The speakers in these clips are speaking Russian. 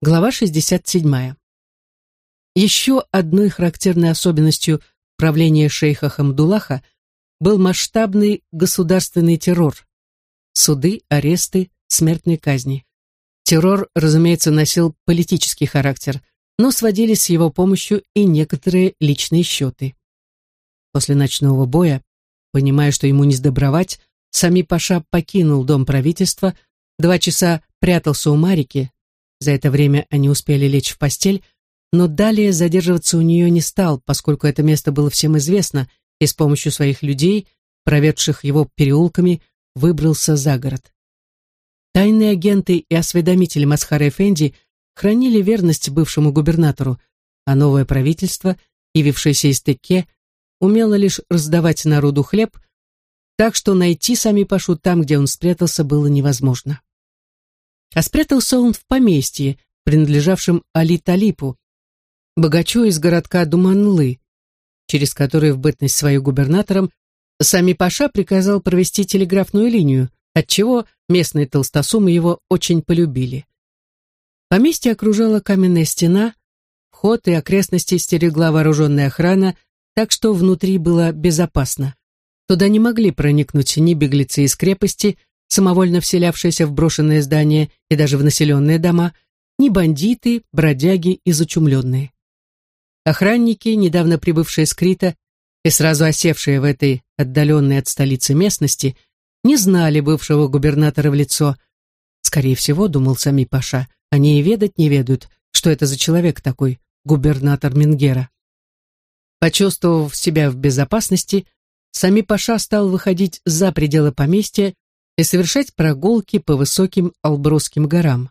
Глава 67. Еще одной характерной особенностью правления шейха Хамдулаха был масштабный государственный террор. Суды, аресты, смертные казни. Террор, разумеется, носил политический характер, но сводились с его помощью и некоторые личные счеты. После ночного боя, понимая, что ему не сдобровать, Сами Паша покинул дом правительства, два часа прятался у Марики, за это время они успели лечь в постель, но далее задерживаться у нее не стал, поскольку это место было всем известно, и с помощью своих людей, проведших его переулками, выбрался за город. Тайные агенты и осведомители Масхара Эфенди хранили верность бывшему губернатору, а новое правительство, явившееся из Теке, умело лишь раздавать народу хлеб, так что найти сами Пашу там, где он спрятался, было невозможно. А спрятался он в поместье, принадлежавшем Али Талипу, богачу из городка Думанлы, через который в бытность свою губернатором сами Паша приказал провести телеграфную линию, отчего местные толстосумы его очень полюбили. Поместье окружала каменная стена, вход и окрестности стерегла вооруженная охрана, так что внутри было безопасно. Туда не могли проникнуть ни беглецы из крепости, самовольно вселявшиеся в брошенные здания и даже в населенные дома, ни бандиты, бродяги и зачумленные. Охранники, недавно прибывшие с Крита и сразу осевшие в этой отдаленной от столицы местности, не знали бывшего губернатора в лицо. Скорее всего, думал сами Паша, они и ведать не ведают, что это за человек такой, губернатор Мингера. Почувствовав себя в безопасности, Сами Паша стал выходить за пределы поместья и совершать прогулки по высоким Албрусским горам.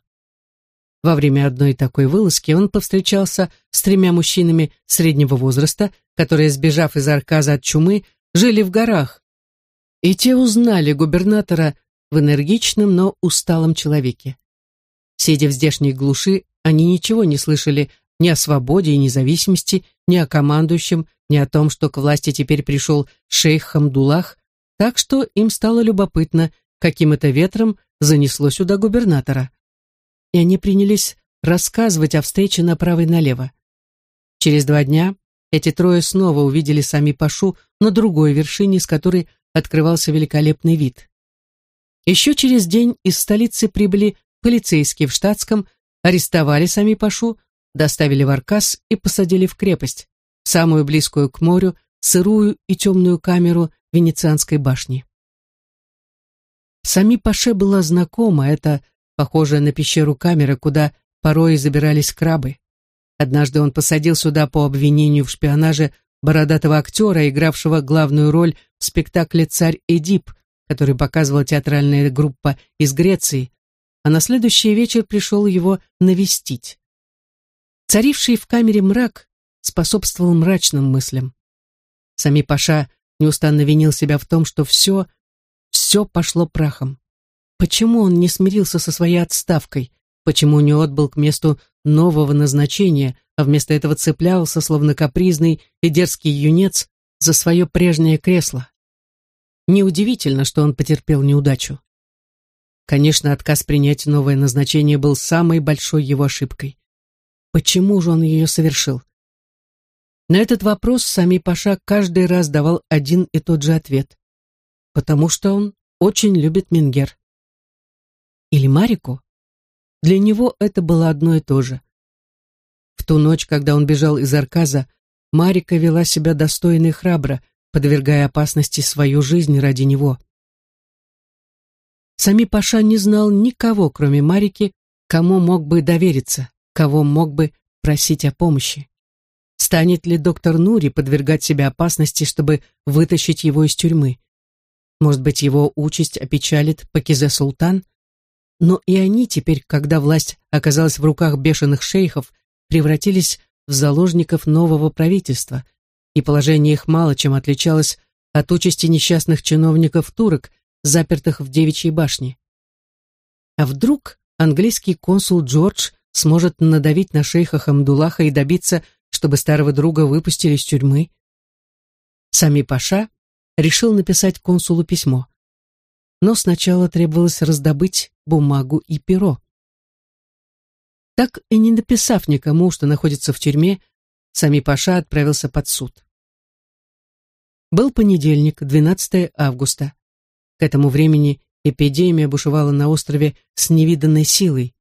Во время одной такой вылазки он повстречался с тремя мужчинами среднего возраста, которые, сбежав из Арказа от чумы, жили в горах. И те узнали губернатора в энергичном, но усталом человеке. Сидя в здешней глуши, они ничего не слышали ни о свободе и независимости, ни о командующем, ни о том, что к власти теперь пришел шейх Хамдулах, так что им стало любопытно, каким это ветром занесло сюда губернатора. И они принялись рассказывать о встрече направо и налево. Через два дня эти трое снова увидели сами Пашу на другой вершине, с которой открывался великолепный вид. Еще через день из столицы прибыли полицейские в штатском, арестовали сами Пашу, доставили в Аркас и посадили в крепость, самую близкую к морю, сырую и темную камеру Венецианской башни. Сами Паше была знакома эта, похожая на пещеру камера, куда порой забирались крабы. Однажды он посадил сюда по обвинению в шпионаже бородатого актера, игравшего главную роль в спектакле «Царь Эдип», который показывала театральная группа из Греции, а на следующий вечер пришел его навестить. Царивший в камере мрак способствовал мрачным мыслям. Сами Паша неустанно винил себя в том, что все, все пошло прахом. Почему он не смирился со своей отставкой? Почему не отбыл к месту нового назначения, а вместо этого цеплялся, словно капризный и дерзкий юнец, за свое прежнее кресло? Неудивительно, что он потерпел неудачу. Конечно, отказ принять новое назначение был самой большой его ошибкой. Почему же он ее совершил? На этот вопрос Сами Паша каждый раз давал один и тот же ответ. Потому что он очень любит Мингер. Или Марику? Для него это было одно и то же. В ту ночь, когда он бежал из Арказа, Марика вела себя достойно и храбро, подвергая опасности свою жизнь ради него. Сами Паша не знал никого, кроме Марики, кому мог бы довериться кого мог бы просить о помощи. Станет ли доктор Нури подвергать себя опасности, чтобы вытащить его из тюрьмы? Может быть, его участь опечалит Пакизе Султан? Но и они теперь, когда власть оказалась в руках бешеных шейхов, превратились в заложников нового правительства, и положение их мало чем отличалось от участи несчастных чиновников-турок, запертых в девичьей башне. А вдруг английский консул Джордж сможет надавить на шейха Хамдулаха и добиться, чтобы старого друга выпустили из тюрьмы. Сами Паша решил написать консулу письмо. Но сначала требовалось раздобыть бумагу и перо. Так и не написав никому, что находится в тюрьме, Сами Паша отправился под суд. Был понедельник, 12 августа. К этому времени эпидемия бушевала на острове с невиданной силой,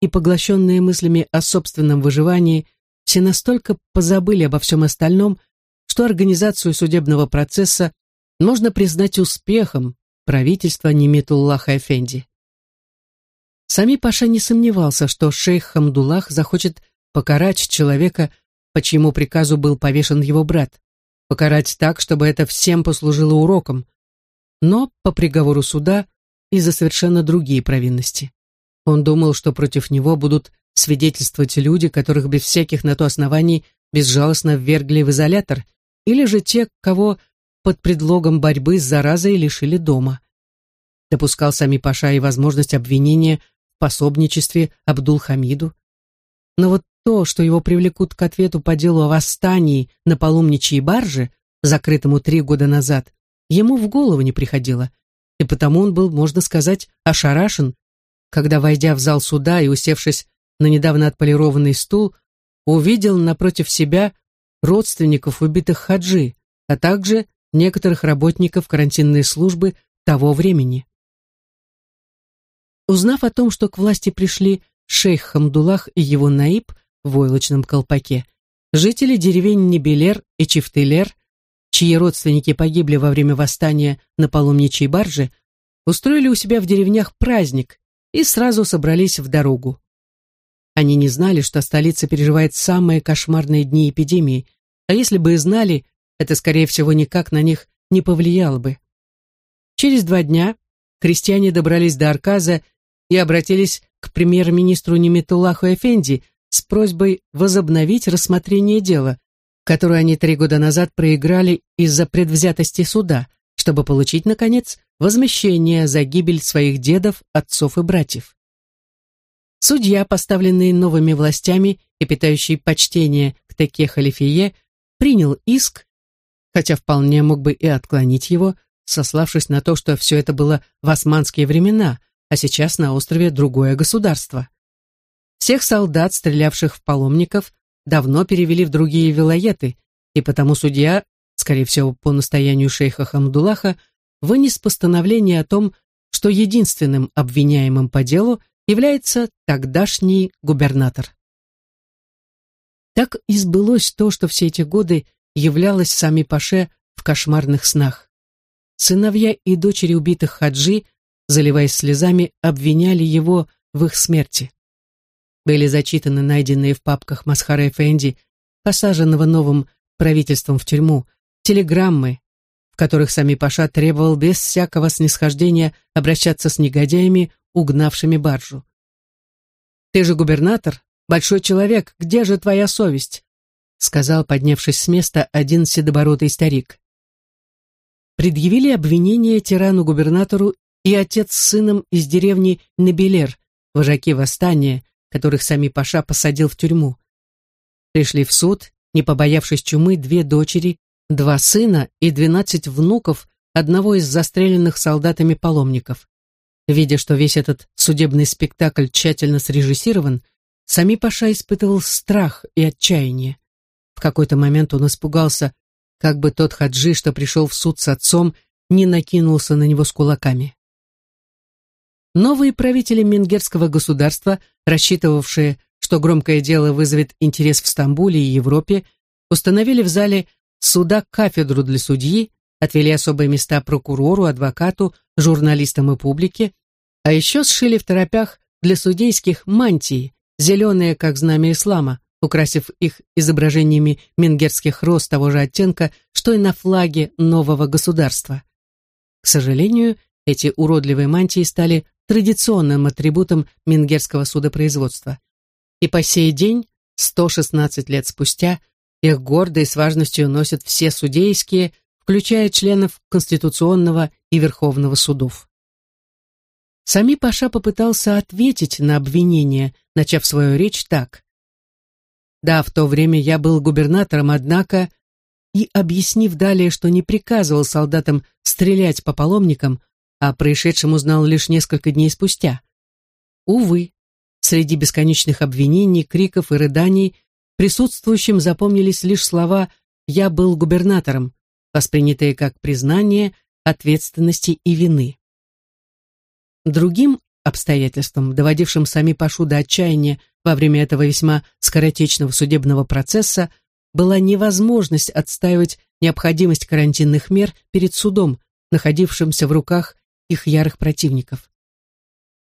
и поглощенные мыслями о собственном выживании, все настолько позабыли обо всем остальном, что организацию судебного процесса можно признать успехом правительства Немитуллаха Эфенди. Сами Паша не сомневался, что шейх Хамдуллах захочет покарать человека, по чьему приказу был повешен его брат, покарать так, чтобы это всем послужило уроком, но по приговору суда и за совершенно другие провинности. Он думал, что против него будут свидетельствовать люди, которых без всяких на то оснований безжалостно ввергли в изолятор, или же те, кого под предлогом борьбы с заразой лишили дома. Допускал сами Паша и возможность обвинения пособничестве Абдул-Хамиду. Но вот то, что его привлекут к ответу по делу о восстании на паломничьей барже, закрытому три года назад, ему в голову не приходило, и потому он был, можно сказать, ошарашен, когда, войдя в зал суда и усевшись на недавно отполированный стул, увидел напротив себя родственников убитых хаджи, а также некоторых работников карантинной службы того времени. Узнав о том, что к власти пришли шейх Хамдулах и его наиб в войлочном колпаке, жители деревень Небелер и Чифтелер, чьи родственники погибли во время восстания на паломничьей барже, устроили у себя в деревнях праздник и сразу собрались в дорогу. Они не знали, что столица переживает самые кошмарные дни эпидемии, а если бы и знали, это, скорее всего, никак на них не повлияло бы. Через два дня крестьяне добрались до Арказа и обратились к премьер-министру Немитуллаху Эфенди с просьбой возобновить рассмотрение дела, которое они три года назад проиграли из-за предвзятости суда, чтобы получить, наконец, возмещение за гибель своих дедов, отцов и братьев. Судья, поставленный новыми властями и питающий почтение к Теке Халифие, принял иск, хотя вполне мог бы и отклонить его, сославшись на то, что все это было в османские времена, а сейчас на острове другое государство. Всех солдат, стрелявших в паломников, давно перевели в другие вилоеты, и потому судья, скорее всего, по настоянию шейха Хамдулаха, вынес постановление о том, что единственным обвиняемым по делу является тогдашний губернатор. Так и сбылось то, что все эти годы являлось сами Паше в кошмарных снах. Сыновья и дочери убитых хаджи, заливаясь слезами, обвиняли его в их смерти. Были зачитаны найденные в папках Масхара Эфенди, посаженного новым правительством в тюрьму, телеграммы, в которых сами Паша требовал без всякого снисхождения обращаться с негодяями, угнавшими баржу. «Ты же губернатор, большой человек, где же твоя совесть?» Сказал, поднявшись с места, один седобородый старик предъявили обвинение тирану-губернатору и отец с сыном из деревни Набелер, вожаки восстания, которых сами Паша посадил в тюрьму. Пришли в суд, не побоявшись чумы, две дочери, два сына и двенадцать внуков одного из застреленных солдатами паломников. Видя, что весь этот судебный спектакль тщательно срежиссирован, сами Паша испытывал страх и отчаяние. Какой-то момент он испугался, как бы тот хаджи, что пришел в суд с отцом, не накинулся на него с кулаками. Новые правители Менгерского государства, рассчитывавшие, что громкое дело вызовет интерес в Стамбуле и Европе, установили в зале суда кафедру для судьи, отвели особые места прокурору, адвокату, журналистам и публике, а еще сшили в торопях для судейских мантии, зеленые, как знамя ислама, украсив их изображениями менгерских роз того же оттенка, что и на флаге нового государства. К сожалению, эти уродливые мантии стали традиционным атрибутом менгерского судопроизводства. И по сей день, 116 лет спустя, их гордо и с важностью носят все судейские, включая членов Конституционного и Верховного судов. Сами Паша попытался ответить на обвинение, начав свою речь так. Да, в то время я был губернатором, однако, и объяснив далее, что не приказывал солдатам стрелять по паломникам, а происшедшем узнал лишь несколько дней спустя. Увы, среди бесконечных обвинений, криков и рыданий присутствующим запомнились лишь слова «я был губернатором», воспринятые как признание ответственности и вины. Другим обстоятельством, доводившим сами Пашу до отчаяния во время этого весьма скоротечного судебного процесса, была невозможность отстаивать необходимость карантинных мер перед судом, находившимся в руках их ярых противников.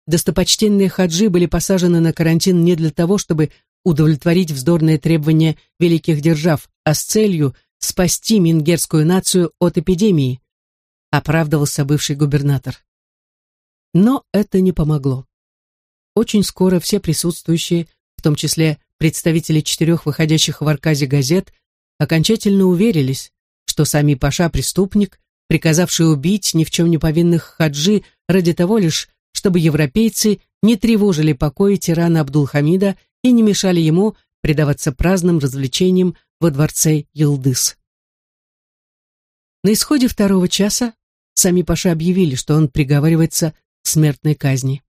Достопочтенные хаджи были посажены на карантин не для того, чтобы удовлетворить вздорные требования великих держав, а с целью спасти мингерскую нацию от эпидемии, оправдывался бывший губернатор. Но это не помогло. Очень скоро все присутствующие, в том числе представители четырех выходящих в Арказе газет, окончательно уверились, что сами Паша преступник, приказавший убить ни в чем не повинных хаджи ради того лишь, чтобы европейцы не тревожили покоя тирана Абдулхамида и не мешали ему предаваться праздным развлечениям во дворце Елдыс. На исходе второго часа сами Паша объявили, что он приговаривается смертной казни.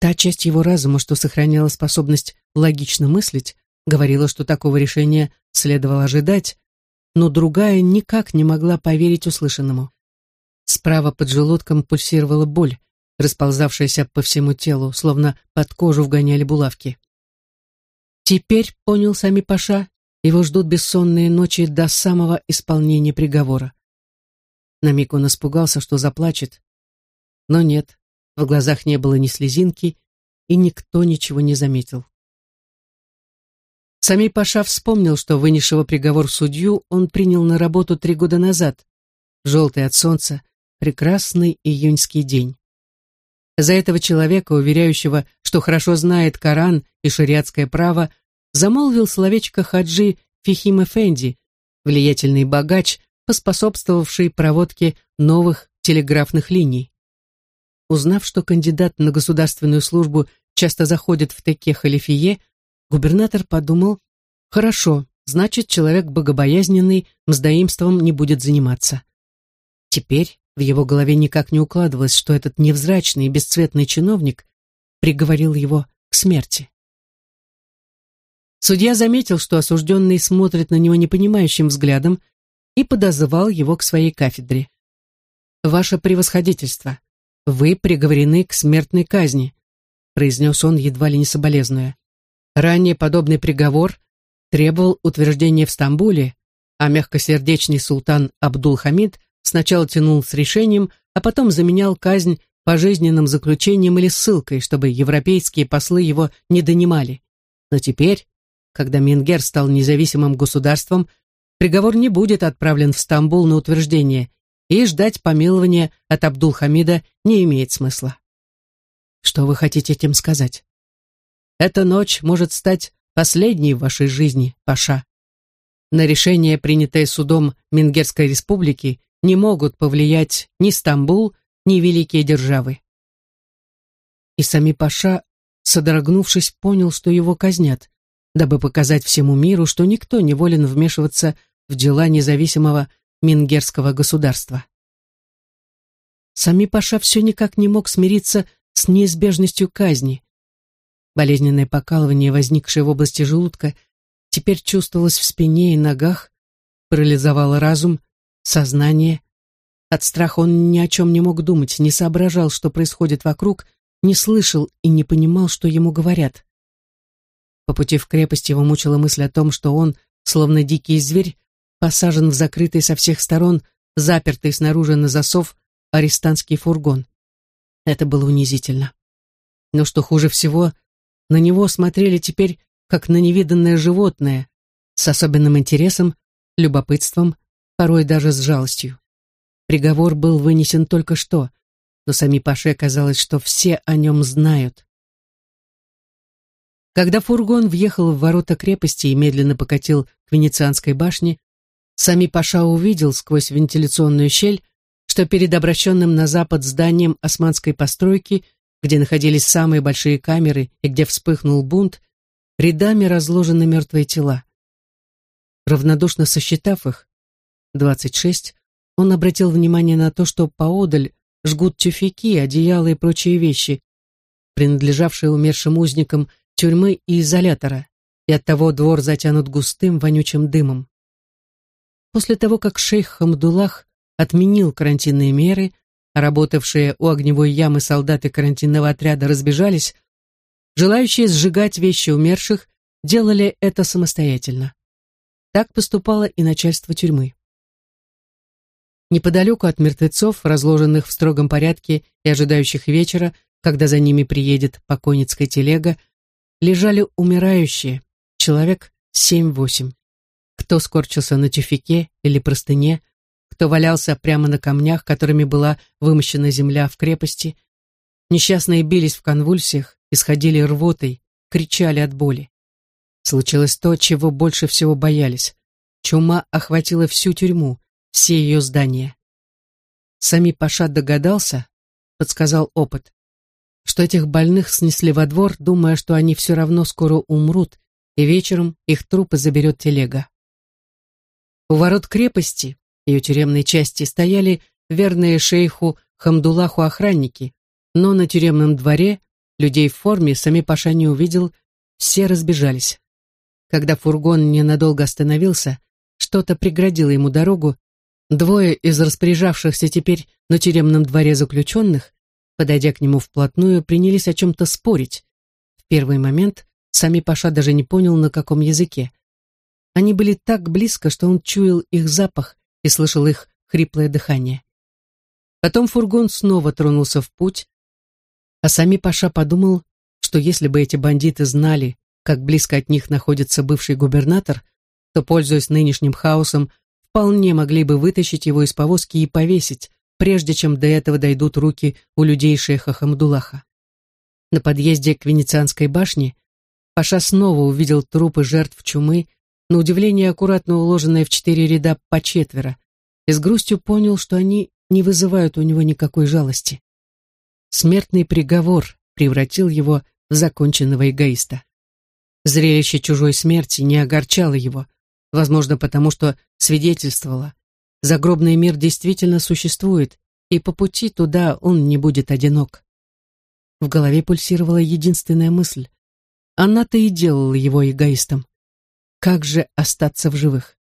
Та часть его разума, что сохраняла способность логично мыслить, говорила, что такого решения следовало ожидать, но другая никак не могла поверить услышанному. Справа под желудком пульсировала боль, расползавшаяся по всему телу, словно под кожу вгоняли булавки. Теперь, понял сами Паша, его ждут бессонные ночи до самого исполнения приговора. На миг он испугался, что заплачет, но нет, в глазах не было ни слезинки, и никто ничего не заметил. Сами Паша вспомнил, что вынесшего приговор судью он принял на работу три года назад, желтый от солнца, прекрасный июньский день. За этого человека, уверяющего, что хорошо знает Коран и шариатское право, замолвил словечко хаджи Фихим Эфенди, влиятельный богач, поспособствовавший проводке новых телеграфных линий. Узнав, что кандидат на государственную службу часто заходит в теке халифие, губернатор подумал, хорошо, значит, человек богобоязненный мздоимством не будет заниматься. Теперь в его голове никак не укладывалось, что этот невзрачный и бесцветный чиновник приговорил его к смерти. Судья заметил, что осужденный смотрит на него непонимающим взглядом и подозвал его к своей кафедре. «Ваше превосходительство», вы приговорены к смертной казни», произнес он, едва ли не соболезнуя. Ранее подобный приговор требовал утверждения в Стамбуле, а мягкосердечный султан Абдул-Хамид сначала тянул с решением, а потом заменял казнь пожизненным заключением или ссылкой, чтобы европейские послы его не донимали. Но теперь, когда Мингер стал независимым государством, приговор не будет отправлен в Стамбул на утверждение, и ждать помилования от Абдул-Хамида не имеет смысла. Что вы хотите этим сказать? Эта ночь может стать последней в вашей жизни, Паша. На решение, принятое судом Мингерской республики, не могут повлиять ни Стамбул, ни великие державы. И сами Паша, содрогнувшись, понял, что его казнят, дабы показать всему миру, что никто не волен вмешиваться в дела независимого мингерского государства. Сами Паша все никак не мог смириться с неизбежностью казни. Болезненное покалывание, возникшее в области желудка, теперь чувствовалось в спине и ногах, парализовало разум, сознание. От страха он ни о чем не мог думать, не соображал, что происходит вокруг, не слышал и не понимал, что ему говорят. По пути в крепость его мучила мысль о том, что он, словно дикий зверь, посажен в закрытый со всех сторон, запертый снаружи на засов, арестантский фургон. Это было унизительно. Но что хуже всего, на него смотрели теперь как на невиданное животное, с особенным интересом, любопытством, порой даже с жалостью. Приговор был вынесен только что, но сами Паше казалось, что все о нем знают. Когда фургон въехал в ворота крепости и медленно покатил к Венецианской башне, Сами Паша увидел сквозь вентиляционную щель, что перед обращенным на запад зданием османской постройки, где находились самые большие камеры и где вспыхнул бунт, рядами разложены мертвые тела. Равнодушно сосчитав их, двадцать шесть, он обратил внимание на то, что поодаль жгут тюфяки, одеяла и прочие вещи, принадлежавшая умершим узникам тюрьмы и изолятора, и оттого двор затянут густым вонючим дымом. После того, как шейх Хамдулах отменил карантинные меры, работавшие у огневой ямы солдаты карантинного отряда разбежались, желающие сжигать вещи умерших делали это самостоятельно. Так поступало и начальство тюрьмы. Неподалеку от мертвецов, разложенных в строгом порядке и ожидающих вечера, когда за ними приедет покойницкая телега, лежали умирающие, человек семь-восемь. Кто скорчился на тюфике или простыне, кто валялся прямо на камнях, которыми была вымощена земля в крепости. Несчастные бились в конвульсиях, исходили рвотой, кричали от боли. Случилось то, чего больше всего боялись. Чума охватила всю тюрьму, все ее здания. Сами Паша догадался, подсказал опыт, что этих больных снесли во двор, думая, что они все равно скоро умрут, и вечером их трупы заберет телега. У ворот крепости, ее тюремной части, стояли верные шейху Хамдулаху охранники, но на тюремном дворе людей в форме сами Паша не увидел, все разбежались. Когда фургон ненадолго остановился, что-то преградило ему дорогу, двое из распоряжавшихся теперь на тюремном дворе заключенных, подойдя к нему вплотную, принялись о чем-то спорить. В первый момент сами Паша даже не понял, на каком языке. Они были так близко, что он чуял их запах и слышал их хриплое дыхание. Потом фургон снова тронулся в путь, а сами Паша подумал, что если бы эти бандиты знали, как близко от них находится бывший губернатор, то, пользуясь нынешним хаосом, вполне могли бы вытащить его из повозки и повесить, прежде чем до этого дойдут руки у людей шейха Хамдулаха. На подъезде к Венецианской башне Паша снова увидел трупы жертв чумы, на удивление аккуратно уложенные в четыре ряда по четверо, и с грустью понял, что они не вызывают у него никакой жалости. Смертный приговор превратил его в законченного эгоиста. Зрелище чужой смерти не огорчало его, возможно, потому что свидетельствовало. Загробный мир действительно существует, и по пути туда он не будет одинок. В голове пульсировала единственная мысль. Она-то и делала его эгоистом. Как же остаться в живых?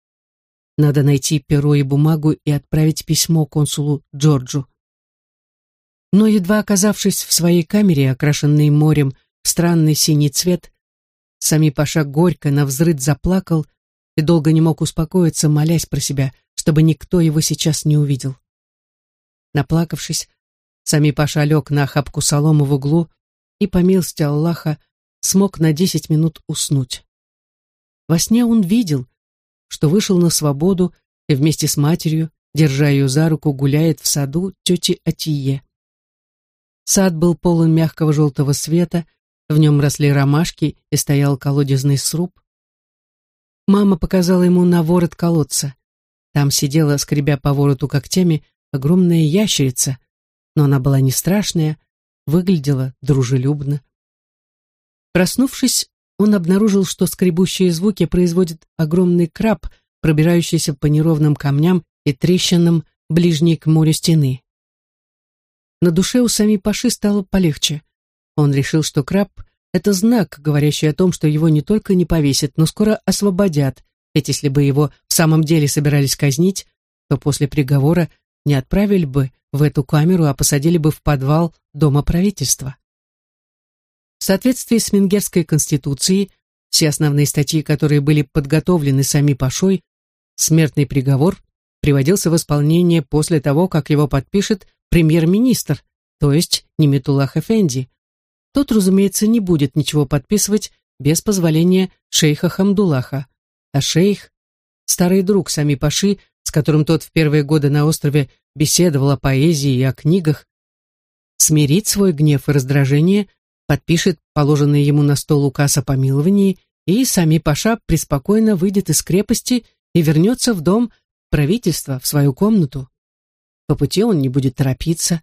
Надо найти перо и бумагу и отправить письмо консулу Джорджу. Но едва оказавшись в своей камере, окрашенной морем в странный синий цвет, Сами Паша горько навзрыд заплакал и долго не мог успокоиться, молясь про себя, чтобы никто его сейчас не увидел. Наплакавшись, Сами Паша лег на охапку соломы в углу и, по милости Аллаха, смог на десять минут уснуть. Во сне он видел, что вышел на свободу и вместе с матерью, держа ее за руку, гуляет в саду тети Атие. Сад был полон мягкого желтого света, в нем росли ромашки и стоял колодезный сруб. Мама показала ему на ворот колодца. Там сидела, скребя по вороту когтями, огромная ящерица, но она была не страшная, выглядела дружелюбно. Проснувшись, он обнаружил, что скребущие звуки производит огромный краб, пробирающийся по неровным камням и трещинам ближней к морю стены. На душе у Сами Паши стало полегче. Он решил, что краб — это знак, говорящий о том, что его не только не повесят, но скоро освободят, ведь если бы его в самом деле собирались казнить, то после приговора не отправили бы в эту камеру, а посадили бы в подвал Дома правительства. В соответствии с Менгерской конституцией, все основные статьи, которые были подготовлены сами Пашой, смертный приговор приводился в исполнение после того, как его подпишет премьер-министр, то есть Немитуллах Эфенди, тот, разумеется, не будет ничего подписывать без позволения шейха Хамдулаха. А шейх, старый друг Сами Паши, с которым тот в первые годы на острове беседовал о поэзии и о книгах, смирит свой гнев и раздражение, подпишет положенный ему на стол указ о помиловании, и Сами Паша преспокойно выйдет из крепости и вернется в дом правительства, в свою комнату. По пути он не будет торопиться.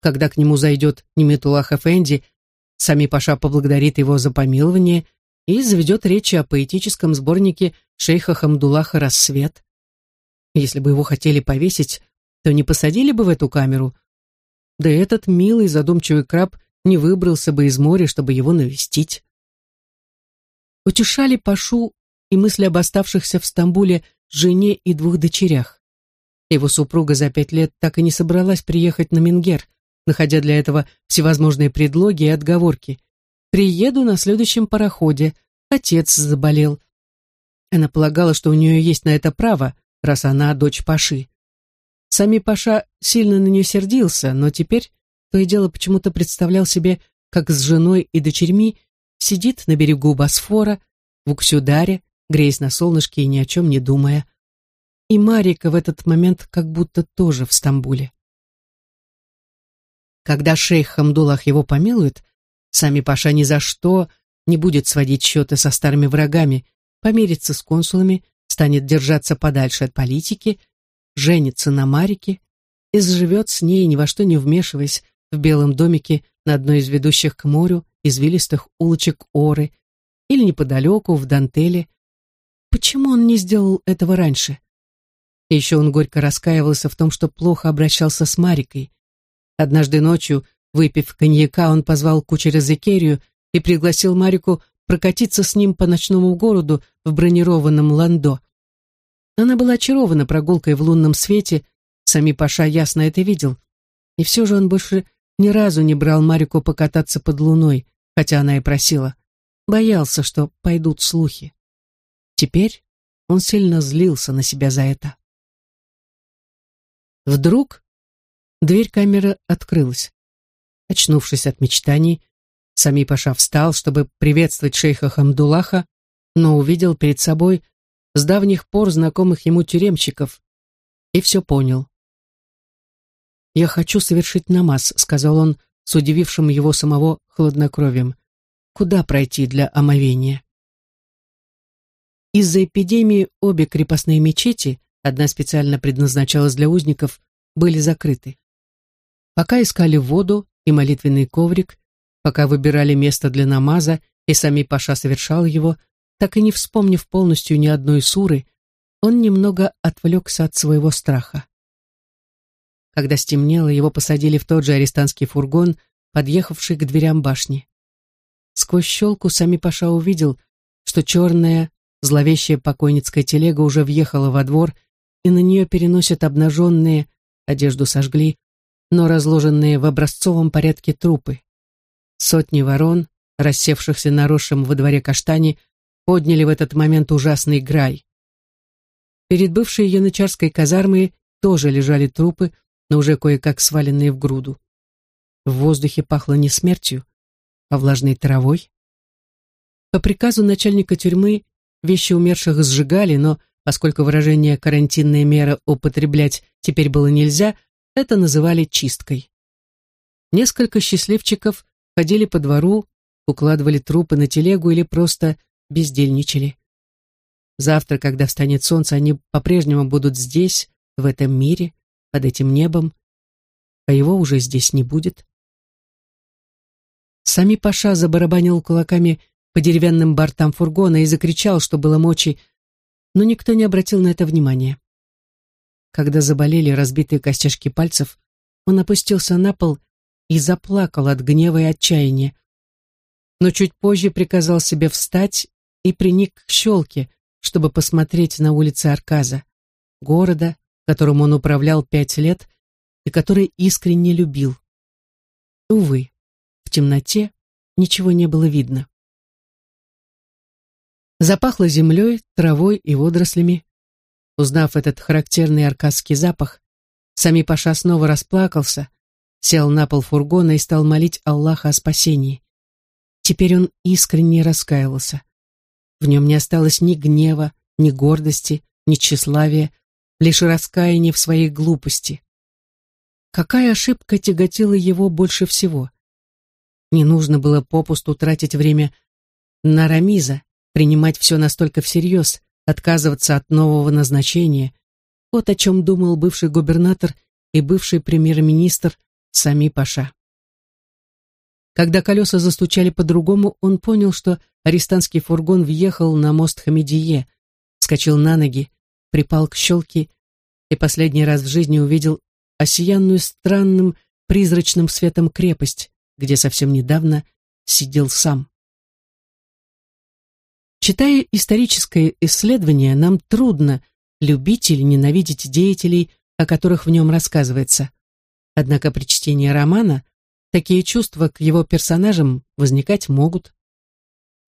Когда к нему зайдет Неметулах Эфенди Сами Паша поблагодарит его за помилование и заведет речи о поэтическом сборнике шейха Хамдулаха «Рассвет». Если бы его хотели повесить, то не посадили бы в эту камеру. Да этот милый задумчивый краб не выбрался бы из моря, чтобы его навестить. Утешали Пашу и мысли об оставшихся в Стамбуле жене и двух дочерях. Его супруга за пять лет так и не собралась приехать на Мингер, находя для этого всевозможные предлоги и отговорки. «Приеду на следующем пароходе. Отец заболел». Она полагала, что у нее есть на это право, раз она дочь Паши. Сами Паша сильно на нее сердился, но теперь то и дело почему-то представлял себе, как с женой и дочерьми сидит на берегу Босфора, в Уксюдаре, греясь на солнышке и ни о чем не думая. И Марика в этот момент как будто тоже в Стамбуле. Когда шейх Хамдулах его помилует, сами Паша ни за что не будет сводить счеты со старыми врагами, помирится с консулами, станет держаться подальше от политики, женится на Марике и заживет с ней, ни во что не вмешиваясь, в белом домике на одной из ведущих к морю извилистых улочек Оры или неподалеку, в Дантеле. Почему он не сделал этого раньше? Еще он горько раскаивался в том, что плохо обращался с Марикой. Однажды ночью, выпив коньяка, он позвал кучера Зекерию и пригласил Марику прокатиться с ним по ночному городу в бронированном ландо. Она была очарована прогулкой в лунном свете, сами Паша ясно это видел. И все же он больше ни разу не брал Марику покататься под луной, хотя она и просила. Боялся, что пойдут слухи. Теперь он сильно злился на себя за это. Вдруг дверь камеры открылась. Очнувшись от мечтаний, Сами Паша встал, чтобы приветствовать шейха Хамдулаха, но увидел перед собой с давних пор знакомых ему тюремщиков и все понял. «Я хочу совершить намаз», — сказал он с удивившим его самого хладнокровием. «Куда пройти для омовения?» Из-за эпидемии обе крепостные мечети, одна специально предназначалась для узников, были закрыты. Пока искали воду и молитвенный коврик, пока выбирали место для намаза, и сами Паша совершал его, так и не вспомнив полностью ни одной суры, он немного отвлекся от своего страха. Когда стемнело, его посадили в тот же арестантский фургон, подъехавший к дверям башни. Сквозь щелку сами Паша увидел, что черная, зловещая покойницкая телега уже въехала во двор, и на нее переносят обнаженные, одежду сожгли, но разложенные в образцовом порядке трупы. Сотни ворон, рассевшихся на росшем во дворе каштане, подняли в этот момент ужасный грай. Перед бывшей янычарской казармой тоже лежали трупы, но уже кое-как сваленные в груду. В воздухе пахло не смертью, а влажной травой. По приказу начальника тюрьмы вещи умерших сжигали, но поскольку выражение «карантинная мера» употреблять теперь было нельзя, это называли чисткой. Несколько счастливчиков ходили по двору, укладывали трупы на телегу или просто бездельничали. Завтра, когда встанет солнце, они по-прежнему будут здесь, в этом мире, под этим небом, а его уже здесь не будет. Сами Паша забарабанил кулаками по деревянным бортам фургона и закричал, что было мочи, но никто не обратил на это внимания. Когда заболели разбитые костяшки пальцев, он опустился на пол и заплакал от гнева и отчаяния. Но чуть позже приказал себе встать и приник к щелке, чтобы посмотреть на улицы Арказа, города, которым он управлял пять лет и который искренне любил. Увы, в темноте ничего не было видно. Запахло землей, травой и водорослями. Узнав этот характерный аркадский запах, Сами Паша снова расплакался, сел на пол фургона и стал молить Аллаха о спасении. Теперь он искренне раскаивался. В нем не осталось ни гнева, ни гордости, ни тщеславия, лишь раскаяние в своей глупости. Какая ошибка тяготила его больше всего? Не нужно было попусту тратить время на Рамиза, принимать все настолько всерьез, отказываться от нового назначения. Вот о чем думал бывший губернатор и бывший премьер-министр Сами Паша. Когда колеса застучали по-другому, он понял, что арестантский фургон въехал на мост Хамедие, вскочил на ноги, припал к щелке и последний раз в жизни увидел осиянную странным призрачным светом крепость, где совсем недавно сидел сам. Читая историческое исследование, нам трудно любить или ненавидеть деятелей, о которых в нем рассказывается. Однако при чтении романа такие чувства к его персонажам возникать могут.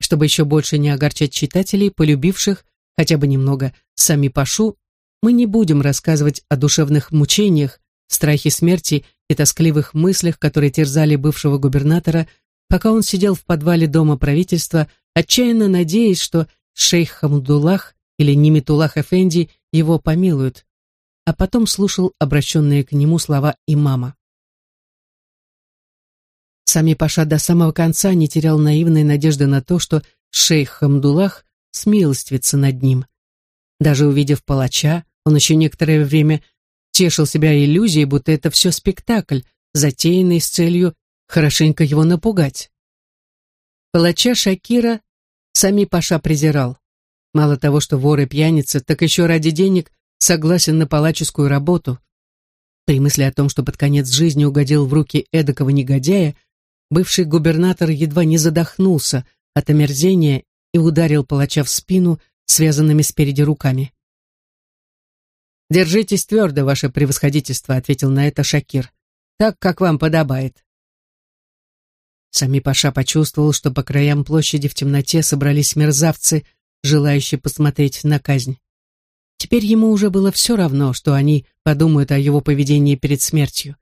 Чтобы еще больше не огорчать читателей, полюбивших хотя бы немного сами Пашу, мы не будем рассказывать о душевных мучениях, страхе смерти и тоскливых мыслях, которые терзали бывшего губернатора, пока он сидел в подвале дома правительства, отчаянно надеясь, что шейх Хамдуллах или Нимитуллах Эфенди его помилуют, а потом слушал обращенные к нему слова имама. Сами Паша до самого конца не терял наивной надежды на то, что шейх Хамдуллах смилостивится над ним. Даже увидев палача, он еще некоторое время тешил себя иллюзией, будто это все спектакль, затеянный с целью хорошенько его напугать. Палача Шакира сами Паша презирал. Мало того, что вор и пьяница, так еще ради денег согласен на палаческую работу. При мысли о том, что под конец жизни угодил в руки эдакого негодяя, бывший губернатор едва не задохнулся от омерзения и ударил палача в спину связанными спереди руками. «Держитесь твердо, ваше превосходительство», — ответил на это Шакир, «так, как вам подобает». Сами Паша почувствовал, что по краям площади в темноте собрались мерзавцы, желающие посмотреть на казнь. Теперь ему уже было все равно, что они подумают о его поведении перед смертью.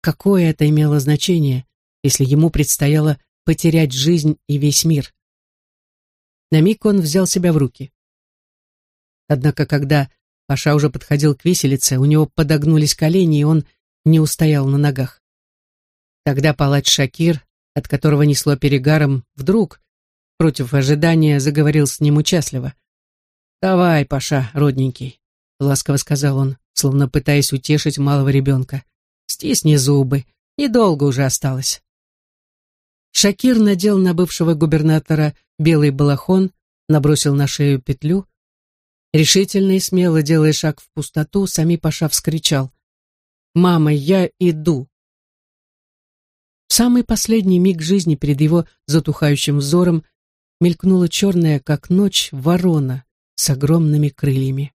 Какое это имело значение, если ему предстояло потерять жизнь и весь мир? На миг он взял себя в руки. Однако, когда Паша уже подходил к виселице, у него подогнулись колени, и он не устоял на ногах. Тогда палач Шакир, от которого несло перегаром, вдруг, против ожидания, заговорил с ним участливо. «Давай, Паша, родненький», — ласково сказал он, словно пытаясь утешить малого ребенка. «Стисни зубы, недолго уже осталось». Шакир надел на бывшего губернатора белый балахон, набросил на шею петлю, Решительно и смело делая шаг в пустоту, Сами Паша вскричал. «Мама, я иду!» В самый последний миг жизни перед его затухающим взором мелькнула черная, как ночь, ворона с огромными крыльями.